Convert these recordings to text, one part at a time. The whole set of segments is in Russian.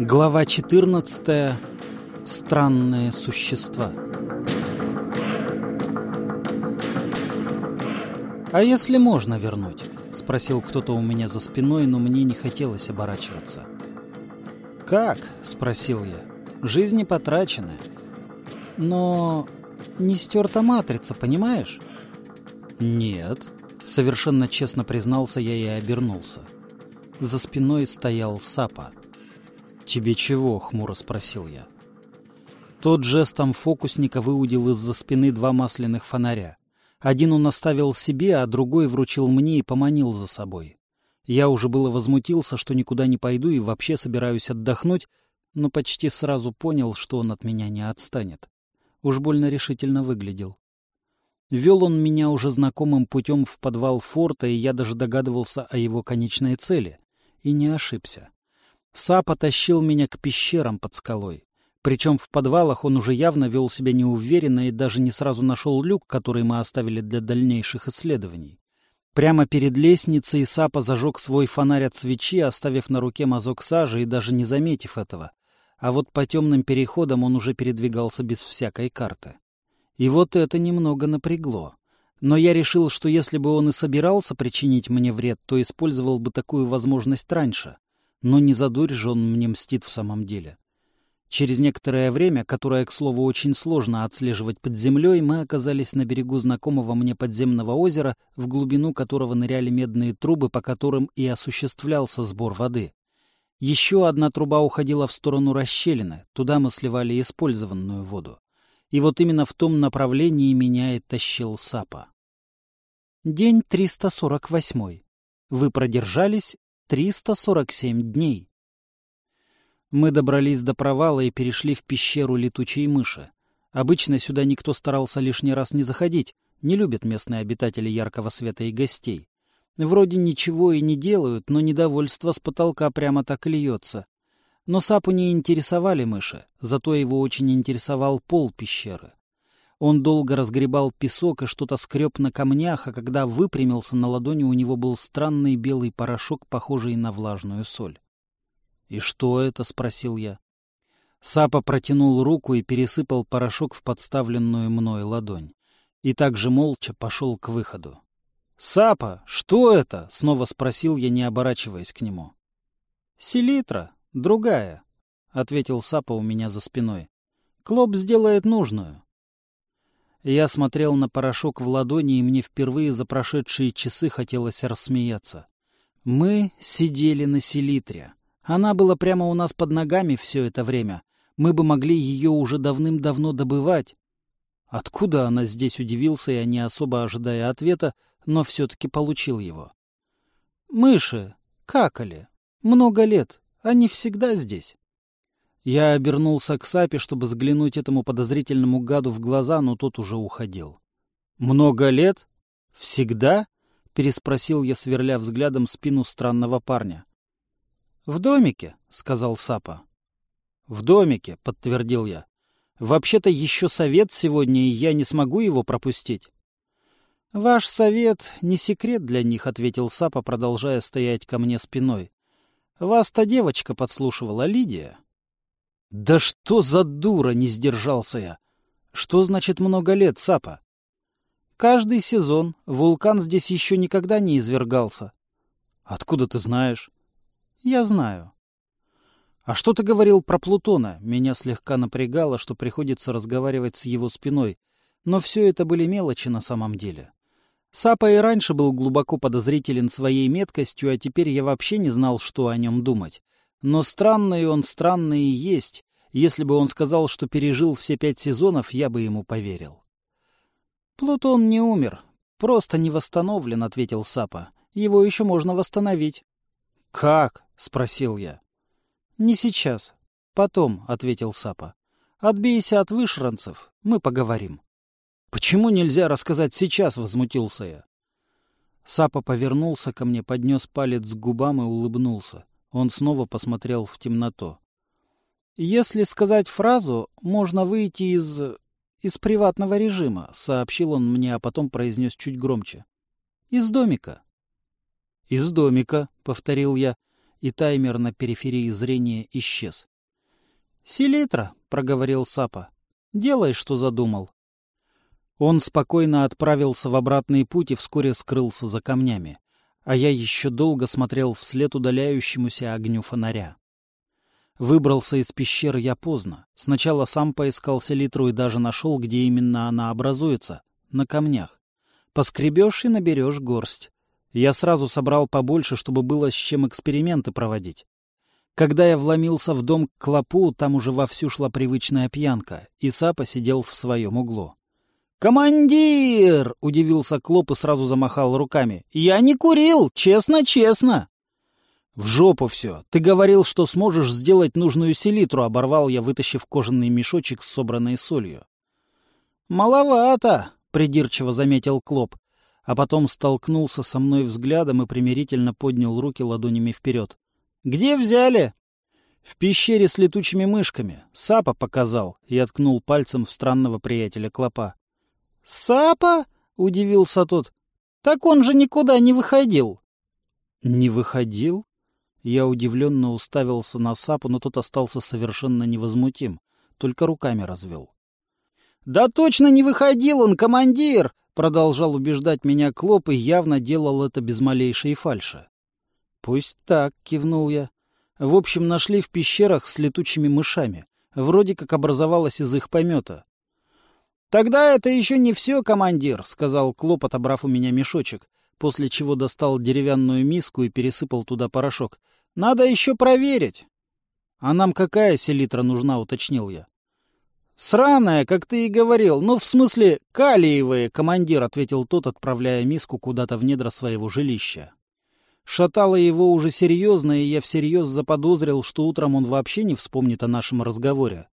Глава 14. Странные существа. «А если можно вернуть?» — спросил кто-то у меня за спиной, но мне не хотелось оборачиваться. «Как?» — спросил я. «Жизни потрачены. Но не стерта матрица, понимаешь?» «Нет», — совершенно честно признался я и обернулся. За спиной стоял Сапа. «Тебе чего?» — хмуро спросил я. Тот жестом фокусника выудил из-за спины два масляных фонаря. Один он оставил себе, а другой вручил мне и поманил за собой. Я уже было возмутился, что никуда не пойду и вообще собираюсь отдохнуть, но почти сразу понял, что он от меня не отстанет. Уж больно решительно выглядел. Вел он меня уже знакомым путем в подвал форта, и я даже догадывался о его конечной цели. И не ошибся. Сапа тащил меня к пещерам под скалой. Причем в подвалах он уже явно вел себя неуверенно и даже не сразу нашел люк, который мы оставили для дальнейших исследований. Прямо перед лестницей Сапа зажег свой фонарь от свечи, оставив на руке мазок сажи и даже не заметив этого. А вот по темным переходам он уже передвигался без всякой карты. И вот это немного напрягло. Но я решил, что если бы он и собирался причинить мне вред, то использовал бы такую возможность раньше. Но не за же он мне мстит в самом деле. Через некоторое время, которое, к слову, очень сложно отслеживать под землей, мы оказались на берегу знакомого мне подземного озера, в глубину которого ныряли медные трубы, по которым и осуществлялся сбор воды. Еще одна труба уходила в сторону расщелины, туда мы сливали использованную воду. И вот именно в том направлении меня и тащил Сапа. День 348. Вы продержались 347 дней. Мы добрались до провала и перешли в пещеру летучей мыши. Обычно сюда никто старался лишний раз не заходить, не любят местные обитатели яркого света и гостей. Вроде ничего и не делают, но недовольство с потолка прямо так льется. Но Сапу не интересовали мыши, зато его очень интересовал пол пещеры. Он долго разгребал песок и что-то скреб на камнях, а когда выпрямился, на ладони у него был странный белый порошок, похожий на влажную соль. «И что это?» — спросил я. Сапа протянул руку и пересыпал порошок в подставленную мной ладонь. И также молча пошел к выходу. «Сапа, что это?» — снова спросил я, не оборачиваясь к нему. «Селитра, другая», — ответил Сапа у меня за спиной. «Клоп сделает нужную». Я смотрел на порошок в ладони, и мне впервые за прошедшие часы хотелось рассмеяться. Мы сидели на селитре. Она была прямо у нас под ногами все это время. Мы бы могли ее уже давным-давно добывать. Откуда она здесь удивился, я не особо ожидая ответа, но все-таки получил его. Мыши, какали. Много лет. Они всегда здесь. Я обернулся к Сапе, чтобы взглянуть этому подозрительному гаду в глаза, но тот уже уходил. «Много лет? Всегда?» — переспросил я, сверля взглядом спину странного парня. «В домике», — сказал Сапа. «В домике», — подтвердил я. «Вообще-то еще совет сегодня, и я не смогу его пропустить». «Ваш совет не секрет для них», — ответил Сапа, продолжая стоять ко мне спиной. «Вас та девочка подслушивала, Лидия». «Да что за дура!» — не сдержался я. «Что значит много лет, Сапа?» «Каждый сезон. Вулкан здесь еще никогда не извергался». «Откуда ты знаешь?» «Я знаю». «А что ты говорил про Плутона?» Меня слегка напрягало, что приходится разговаривать с его спиной. Но все это были мелочи на самом деле. Сапа и раньше был глубоко подозрителен своей меткостью, а теперь я вообще не знал, что о нем думать. Но странный он странный и есть. Если бы он сказал, что пережил все пять сезонов, я бы ему поверил. «Плутон не умер. Просто не восстановлен», — ответил Сапа. «Его еще можно восстановить». «Как?» — спросил я. «Не сейчас. Потом», — ответил Сапа. «Отбейся от вышранцев. Мы поговорим». «Почему нельзя рассказать сейчас?» — возмутился я. Сапа повернулся ко мне, поднес палец к губам и улыбнулся. Он снова посмотрел в темноту. «Если сказать фразу, можно выйти из... из приватного режима», — сообщил он мне, а потом произнес чуть громче. «Из домика». «Из домика», — повторил я. и таймер на периферии зрения исчез. «Селитра», — проговорил Сапа, — «делай, что задумал». Он спокойно отправился в обратный путь и вскоре скрылся за камнями, а я еще долго смотрел вслед удаляющемуся огню фонаря. Выбрался из пещеры я поздно. Сначала сам поискал селитру и даже нашел, где именно она образуется — на камнях. Поскребешь и наберешь горсть. Я сразу собрал побольше, чтобы было с чем эксперименты проводить. Когда я вломился в дом к клопу, там уже вовсю шла привычная пьянка, и Сапа сидел в своем углу. «Командир!» — удивился Клоп и сразу замахал руками. «Я не курил! Честно-честно!» «В жопу все! Ты говорил, что сможешь сделать нужную селитру!» — оборвал я, вытащив кожаный мешочек с собранной солью. «Маловато!» — придирчиво заметил Клоп, а потом столкнулся со мной взглядом и примирительно поднял руки ладонями вперед. «Где взяли?» «В пещере с летучими мышками. Сапа показал», — я ткнул пальцем в странного приятеля Клопа. «Сапа?» — удивился тот. «Так он же никуда не выходил». «Не выходил?» Я удивленно уставился на Сапу, но тот остался совершенно невозмутим, только руками развел. «Да точно не выходил он, командир!» — продолжал убеждать меня Клоп и явно делал это без малейшей фальши. «Пусть так», — кивнул я. «В общем, нашли в пещерах с летучими мышами. Вроде как образовалось из их помета. «Тогда это еще не все, командир», — сказал Клоп, отобрав у меня мешочек, после чего достал деревянную миску и пересыпал туда порошок. «Надо еще проверить». «А нам какая селитра нужна?» — уточнил я. «Сраная, как ты и говорил. Ну, в смысле, калиевые, командир», — ответил тот, отправляя миску куда-то в недра своего жилища. Шатало его уже серьезно, и я всерьез заподозрил, что утром он вообще не вспомнит о нашем разговоре.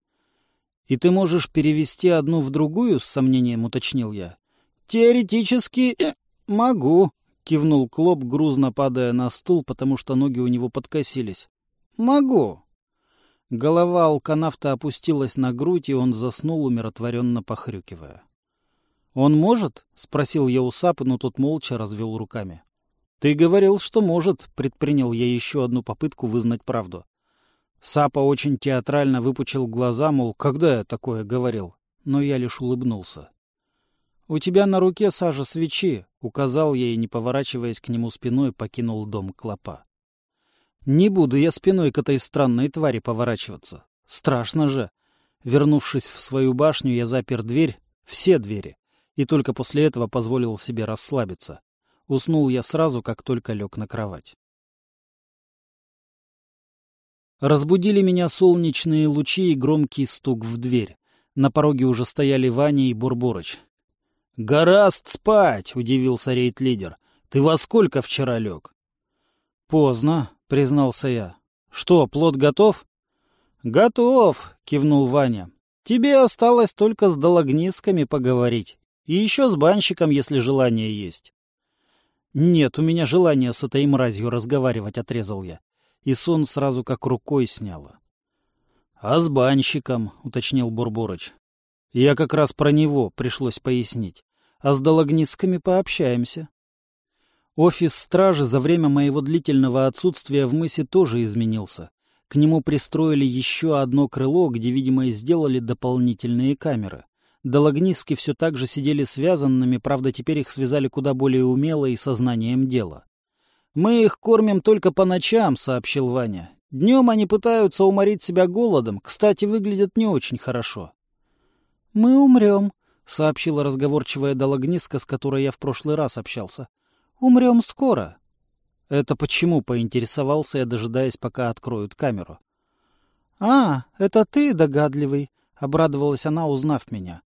«И ты можешь перевести одну в другую?» — с сомнением уточнил я. «Теоретически э, могу», — кивнул Клоп, грузно падая на стул, потому что ноги у него подкосились. «Могу». Голова алканавта опустилась на грудь, и он заснул, умиротворенно похрюкивая. «Он может?» — спросил я у Сапы, но тот молча развел руками. «Ты говорил, что может», — предпринял я еще одну попытку вызнать правду. Сапа очень театрально выпучил глаза, мол, когда я такое говорил, но я лишь улыбнулся. «У тебя на руке, Сажа, свечи», — указал я и, не поворачиваясь к нему спиной, покинул дом клопа. «Не буду я спиной к этой странной твари поворачиваться. Страшно же». Вернувшись в свою башню, я запер дверь, все двери, и только после этого позволил себе расслабиться. Уснул я сразу, как только лег на кровать. Разбудили меня солнечные лучи и громкий стук в дверь. На пороге уже стояли Ваня и Бурборыч. — Гораст спать! — удивился рейд-лидер. — Ты во сколько вчера лег? — Поздно, — признался я. — Что, плод готов? — Готов, — кивнул Ваня. — Тебе осталось только с дологнисками поговорить. И еще с банщиком, если желание есть. — Нет, у меня желания с этой мразью разговаривать, — отрезал я и сон сразу как рукой сняло. — А с банщиком, — уточнил Бурборыч. — Я как раз про него пришлось пояснить. А с дологнистками пообщаемся. Офис стражи за время моего длительного отсутствия в мысе тоже изменился. К нему пристроили еще одно крыло, где, видимо, и сделали дополнительные камеры. Дологниски все так же сидели связанными, правда, теперь их связали куда более умело и сознанием дела. «Мы их кормим только по ночам», — сообщил Ваня. «Днем они пытаются уморить себя голодом. Кстати, выглядят не очень хорошо». «Мы умрем», — сообщила разговорчивая Дологниска, с которой я в прошлый раз общался. «Умрем скоро». «Это почему?» — поинтересовался я, дожидаясь, пока откроют камеру. «А, это ты, догадливый», — обрадовалась она, узнав меня.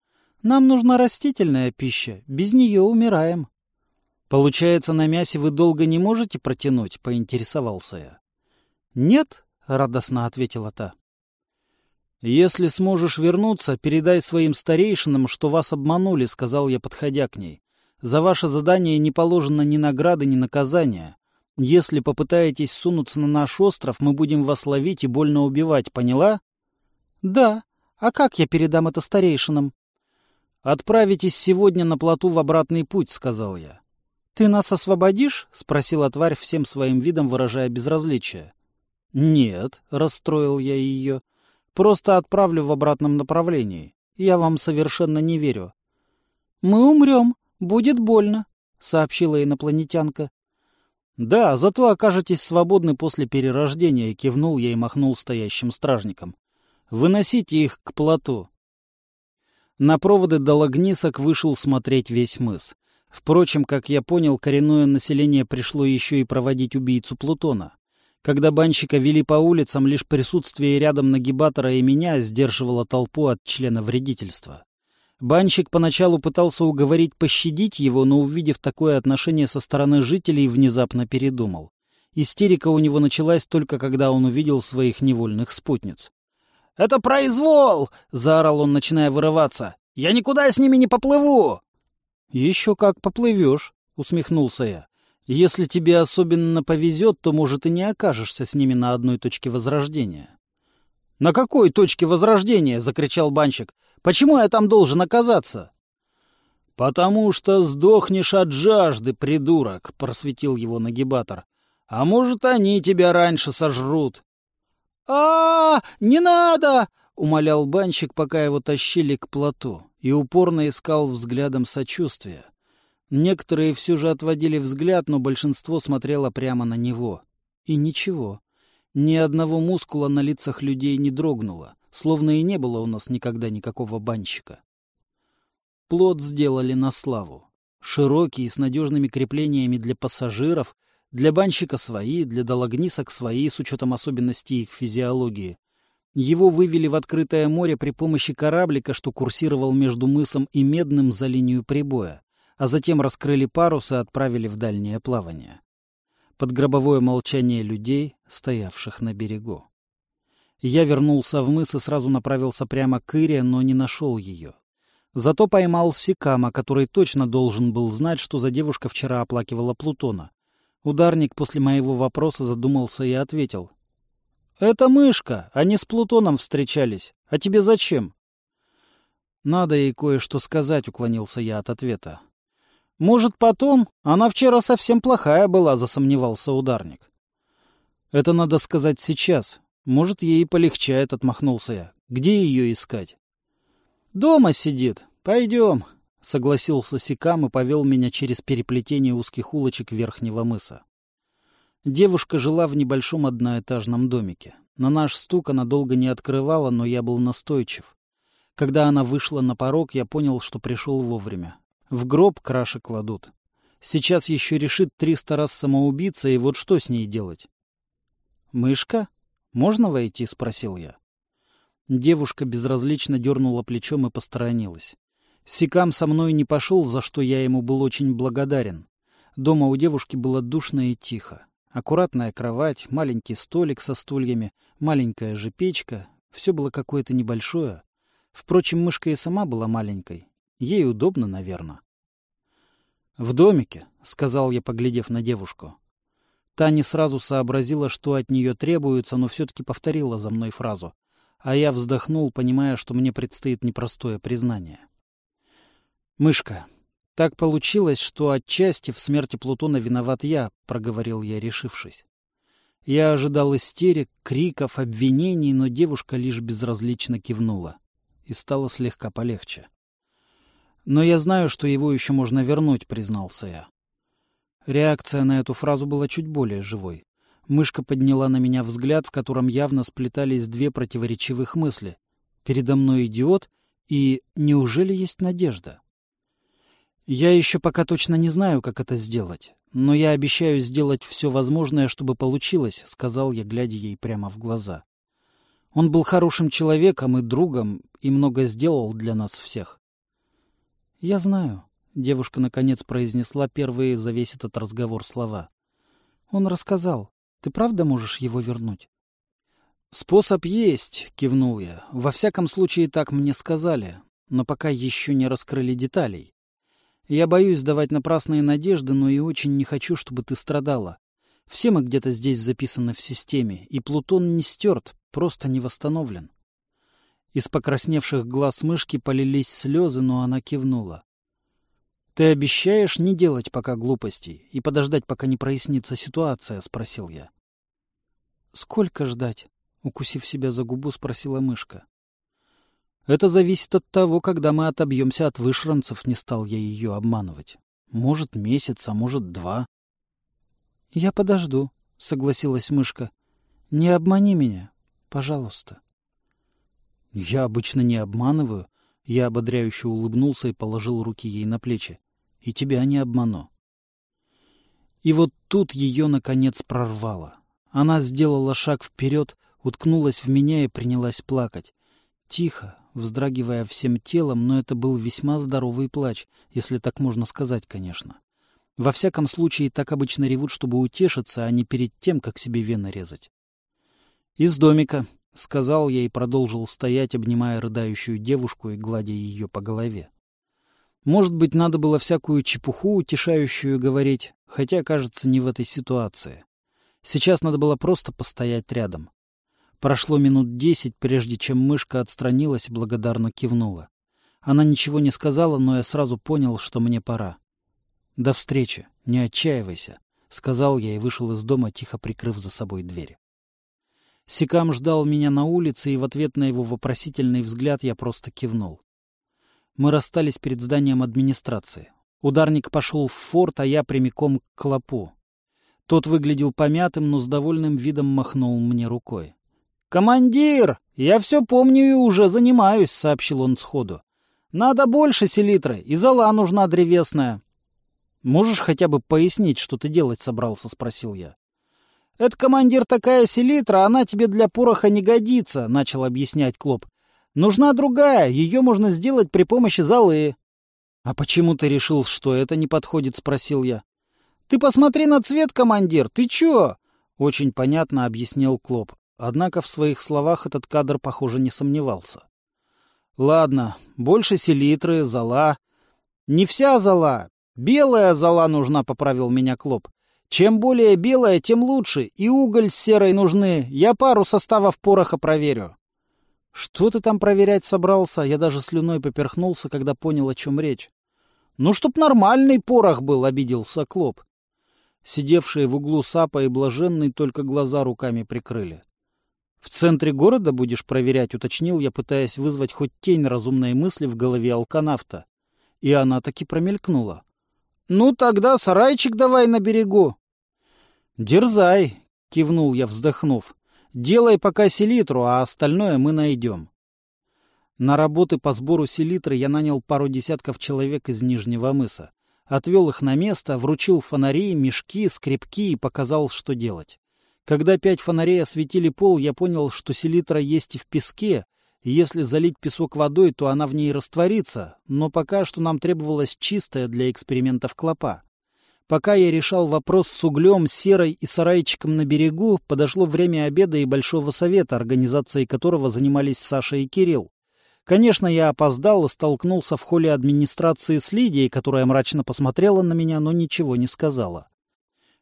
«Нам нужна растительная пища. Без нее умираем». «Получается, на мясе вы долго не можете протянуть?» — поинтересовался я. «Нет», — радостно ответила та. «Если сможешь вернуться, передай своим старейшинам, что вас обманули», — сказал я, подходя к ней. «За ваше задание не положено ни награды, ни наказания. Если попытаетесь сунуться на наш остров, мы будем вас ловить и больно убивать, поняла?» «Да. А как я передам это старейшинам?» «Отправитесь сегодня на плоту в обратный путь», — сказал я. «Ты нас освободишь?» — спросила тварь всем своим видом, выражая безразличие. Нет, расстроил я ее. Просто отправлю в обратном направлении. Я вам совершенно не верю. Мы умрем. Будет больно, сообщила инопланетянка. Да, зато окажетесь свободны после перерождения, кивнул я и махнул стоящим стражникам. Выносите их к плоту. На проводы до Лагнисок вышел смотреть весь мыс. Впрочем, как я понял, коренное население пришло еще и проводить убийцу Плутона. Когда банщика вели по улицам, лишь присутствие рядом нагибатора и меня сдерживало толпу от члена вредительства. Банщик поначалу пытался уговорить пощадить его, но, увидев такое отношение со стороны жителей, внезапно передумал. Истерика у него началась только когда он увидел своих невольных спутниц. «Это произвол!» — заорал он, начиная вырываться. «Я никуда с ними не поплыву!» «Еще как поплывешь», — усмехнулся я. «Если тебе особенно повезет, то, может, и не окажешься с ними на одной точке возрождения». «На какой точке возрождения?» — закричал банщик. «Почему я там должен оказаться?» «Потому что сдохнешь от жажды, придурок», — просветил его нагибатор. «А может, они тебя раньше сожрут». а, -а, -а Не надо!» — умолял банщик, пока его тащили к плоту, и упорно искал взглядом сочувствия. Некоторые все же отводили взгляд, но большинство смотрело прямо на него. И ничего. Ни одного мускула на лицах людей не дрогнуло, словно и не было у нас никогда никакого банщика. Плот сделали на славу. Широкий, с надежными креплениями для пассажиров, для банщика свои, для дологнисок свои, с учетом особенностей их физиологии. Его вывели в открытое море при помощи кораблика, что курсировал между мысом и Медным за линию прибоя, а затем раскрыли парус и отправили в дальнее плавание под гробовое молчание людей, стоявших на берегу. Я вернулся в мыс и сразу направился прямо к Ире, но не нашел ее. Зато поймал Сикама, который точно должен был знать, что за девушка вчера оплакивала Плутона. Ударник после моего вопроса задумался и ответил. — Это мышка, они с Плутоном встречались. А тебе зачем? — Надо ей кое-что сказать, — уклонился я от ответа. Может, потом? Она вчера совсем плохая была, засомневался ударник. Это надо сказать сейчас. Может, ей полегчает, отмахнулся я. Где ее искать? Дома сидит. Пойдем, согласился Сикам и повел меня через переплетение узких улочек верхнего мыса. Девушка жила в небольшом одноэтажном домике. На наш стук она долго не открывала, но я был настойчив. Когда она вышла на порог, я понял, что пришел вовремя. В гроб краши кладут. Сейчас еще решит триста раз самоубийца, и вот что с ней делать? «Мышка? Можно войти?» — спросил я. Девушка безразлично дернула плечом и посторонилась. Сикам со мной не пошел, за что я ему был очень благодарен. Дома у девушки было душно и тихо. Аккуратная кровать, маленький столик со стульями, маленькая же печка. Все было какое-то небольшое. Впрочем, мышка и сама была маленькой, Ей удобно, наверное. «В домике», — сказал я, поглядев на девушку. Та не сразу сообразила, что от нее требуется, но все-таки повторила за мной фразу. А я вздохнул, понимая, что мне предстоит непростое признание. «Мышка, так получилось, что отчасти в смерти Плутона виноват я», — проговорил я, решившись. Я ожидал истерик, криков, обвинений, но девушка лишь безразлично кивнула. И стало слегка полегче. Но я знаю, что его еще можно вернуть, признался я. Реакция на эту фразу была чуть более живой. Мышка подняла на меня взгляд, в котором явно сплетались две противоречивых мысли. Передо мной идиот и неужели есть надежда? Я еще пока точно не знаю, как это сделать, но я обещаю сделать все возможное, чтобы получилось, сказал я, глядя ей прямо в глаза. Он был хорошим человеком и другом и много сделал для нас всех. «Я знаю», — девушка наконец произнесла первые за весь этот разговор слова. «Он рассказал. Ты правда можешь его вернуть?» «Способ есть», — кивнул я. «Во всяком случае, так мне сказали, но пока еще не раскрыли деталей. Я боюсь давать напрасные надежды, но и очень не хочу, чтобы ты страдала. Все мы где-то здесь записаны в системе, и Плутон не стерт, просто не восстановлен. Из покрасневших глаз мышки полились слезы, но она кивнула. — Ты обещаешь не делать пока глупостей и подождать, пока не прояснится ситуация? — спросил я. — Сколько ждать? Укусив себя за губу, спросила мышка. Это зависит от того, когда мы отобьемся от вышранцев, не стал я ее обманывать. Может, месяц, а может, два. Я подожду, согласилась мышка. Не обмани меня, пожалуйста. Я обычно не обманываю. Я ободряюще улыбнулся и положил руки ей на плечи. И тебя не обману. И вот тут ее, наконец, прорвало. Она сделала шаг вперед, уткнулась в меня и принялась плакать. Тихо, вздрагивая всем телом, но это был весьма здоровый плач, если так можно сказать, конечно. Во всяком случае, так обычно ревут, чтобы утешиться, а не перед тем, как себе вены резать. «Из домика», — сказал я и продолжил стоять, обнимая рыдающую девушку и гладя ее по голове. Может быть, надо было всякую чепуху утешающую говорить, хотя, кажется, не в этой ситуации. Сейчас надо было просто постоять рядом. Прошло минут десять, прежде чем мышка отстранилась и благодарно кивнула. Она ничего не сказала, но я сразу понял, что мне пора. «До встречи, не отчаивайся», — сказал я и вышел из дома, тихо прикрыв за собой дверь. Сикам ждал меня на улице, и в ответ на его вопросительный взгляд я просто кивнул. Мы расстались перед зданием администрации. Ударник пошел в форт, а я прямиком к клопу. Тот выглядел помятым, но с довольным видом махнул мне рукой. «Командир, я все помню и уже занимаюсь», — сообщил он сходу. «Надо больше селитры, и зола нужна древесная». «Можешь хотя бы пояснить, что ты делать собрался?» — спросил я. «Это, командир, такая селитра, она тебе для пороха не годится», — начал объяснять Клоп. «Нужна другая, ее можно сделать при помощи золы». «А почему ты решил, что это не подходит?» — спросил я. «Ты посмотри на цвет, командир, ты чё?» — очень понятно объяснил Клоп. Однако в своих словах этот кадр, похоже, не сомневался. «Ладно, больше селитры, зола». «Не вся зола. Белая зола нужна», — поправил меня Клоп. «Чем более белая, тем лучше. И уголь с серой нужны. Я пару составов пороха проверю». «Что ты там проверять собрался?» Я даже слюной поперхнулся, когда понял, о чем речь. «Ну, чтоб нормальный порох был», — обиделся Клоп. Сидевшие в углу Сапа и Блаженный только глаза руками прикрыли. «В центре города будешь проверять», — уточнил я, пытаясь вызвать хоть тень разумной мысли в голове алканавта. И она таки промелькнула. «Ну, тогда сарайчик давай на берегу». «Дерзай», — кивнул я, вздохнув. «Делай пока селитру, а остальное мы найдем». На работы по сбору селитры я нанял пару десятков человек из Нижнего мыса. Отвел их на место, вручил фонари, мешки, скребки и показал, что делать. Когда пять фонарей осветили пол, я понял, что селитра есть и в песке, и если залить песок водой, то она в ней растворится, но пока что нам требовалась чистая для экспериментов клопа. Пока я решал вопрос с углем, серой и сарайчиком на берегу, подошло время обеда и большого совета, организацией которого занимались Саша и Кирилл. Конечно, я опоздал и столкнулся в холле администрации с Лидией, которая мрачно посмотрела на меня, но ничего не сказала.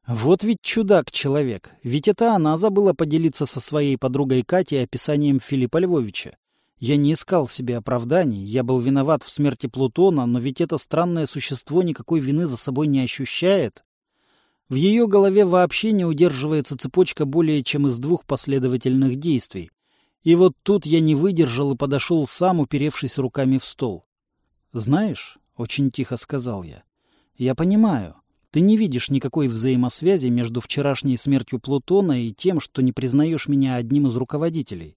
Вот ведь чудак-человек. Ведь это она забыла поделиться со своей подругой Катей описанием Филиппа Львовича. Я не искал себе оправданий, я был виноват в смерти Плутона, но ведь это странное существо никакой вины за собой не ощущает. В ее голове вообще не удерживается цепочка более чем из двух последовательных действий. И вот тут я не выдержал и подошел сам, уперевшись руками в стол. «Знаешь», — очень тихо сказал я, — «я понимаю, ты не видишь никакой взаимосвязи между вчерашней смертью Плутона и тем, что не признаешь меня одним из руководителей.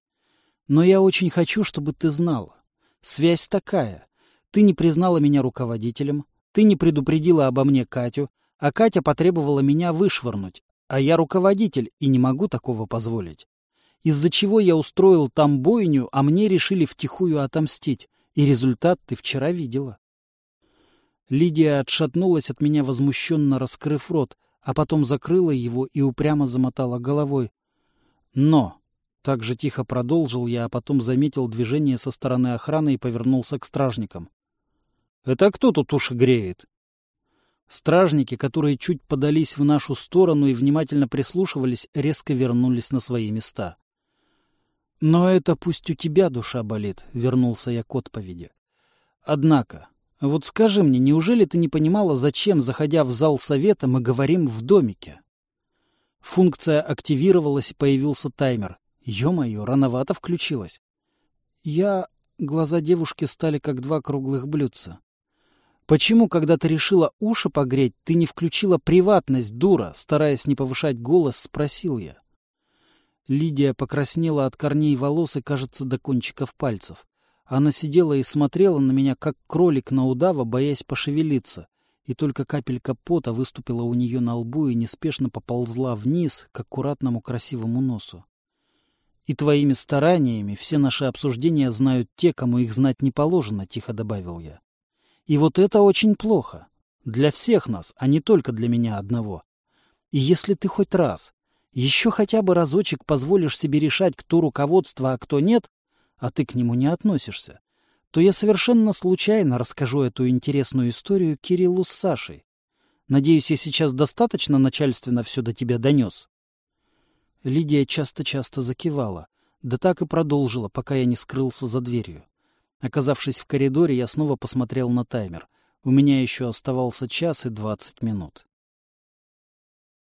Но я очень хочу, чтобы ты знала. Связь такая. Ты не признала меня руководителем, ты не предупредила обо мне Катю, а Катя потребовала меня вышвырнуть, а я руководитель и не могу такого позволить. Из-за чего я устроил там бойню, а мне решили втихую отомстить, и результат ты вчера видела. Лидия отшатнулась от меня, возмущенно раскрыв рот, а потом закрыла его и упрямо замотала головой. «Но!» — так же тихо продолжил я, а потом заметил движение со стороны охраны и повернулся к стражникам. «Это кто тут уши греет?» Стражники, которые чуть подались в нашу сторону и внимательно прислушивались, резко вернулись на свои места. «Но это пусть у тебя душа болит», — вернулся я к отповеди. «Однако, вот скажи мне, неужели ты не понимала, зачем, заходя в зал совета, мы говорим в домике? Функция активировалась и появился таймер. Ё-моё, рановато включилась. Я... Глаза девушки стали как два круглых блюдца. Почему, когда ты решила уши погреть, ты не включила приватность, дура? Стараясь не повышать голос, спросил я. Лидия покраснела от корней волос и, кажется, до кончиков пальцев. Она сидела и смотрела на меня, как кролик на удава, боясь пошевелиться, и только капелька пота выступила у нее на лбу и неспешно поползла вниз к аккуратному красивому носу. «И твоими стараниями все наши обсуждения знают те, кому их знать не положено», — тихо добавил я. «И вот это очень плохо. Для всех нас, а не только для меня одного. И если ты хоть раз, еще хотя бы разочек позволишь себе решать, кто руководство, а кто нет, а ты к нему не относишься, то я совершенно случайно расскажу эту интересную историю Кириллу с Сашей. Надеюсь, я сейчас достаточно начальственно все до тебя донес. Лидия часто-часто закивала, да так и продолжила, пока я не скрылся за дверью. Оказавшись в коридоре, я снова посмотрел на таймер. У меня еще оставался час и двадцать минут.